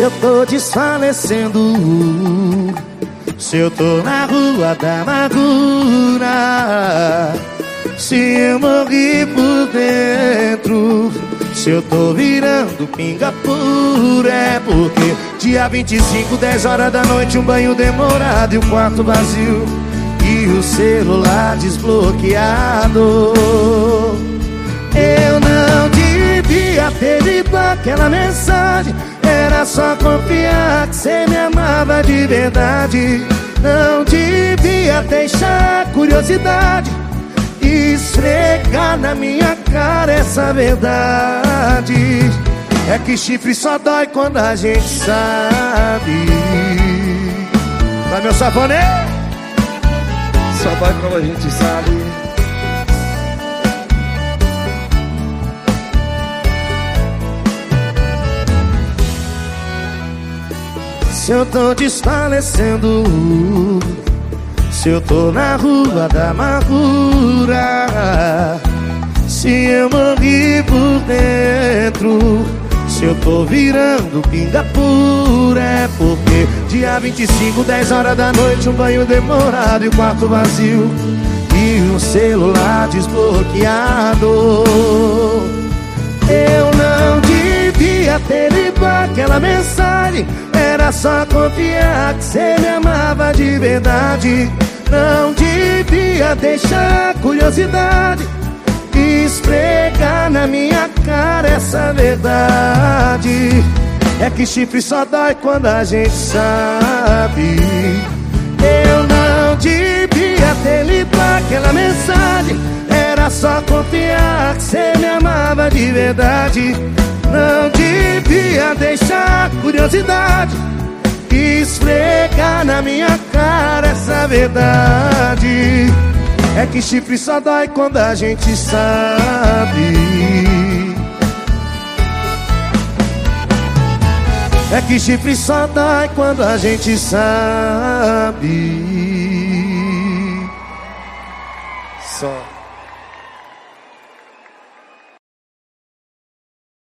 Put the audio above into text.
Se eu tô desfalecendo Se eu tô na rua da amargura Se eu morri por dentro Se eu tô virando pinga pura É porque dia 25, 10 horas da noite Um banho demorado e o quarto vazio E o celular desbloqueado aquela mensagem era só confiar que você me amava de verdade. Não devia deixar curiosidade Esfregar na minha cara essa verdade. É que chifre só dói quando a gente sabe. Vai meu safoné Só dói quando a gente sabe Se eu tô desfalecendo Se eu tô na rua da amargura Se eu morri por dentro Se eu tô virando pinga pura É porque dia 25, 10 horas da noite Um banho demorado e o quarto vazio E um celular desbloqueado. Eu não devia ter lido aquela mensagem era só confiar que você me amava de verdade. Não devia deixar curiosidade Esfregar na minha cara essa verdade. É que chifre só dói quando a gente sabe. Eu não devia ter lido aquela mensagem. Era só confiar que você me amava de verdade. Não devia deixar curiosidade esfregar na minha cara essa verdade. É que chifre só dói quando a gente sabe. É que chifre só dói quando a gente sabe. Só.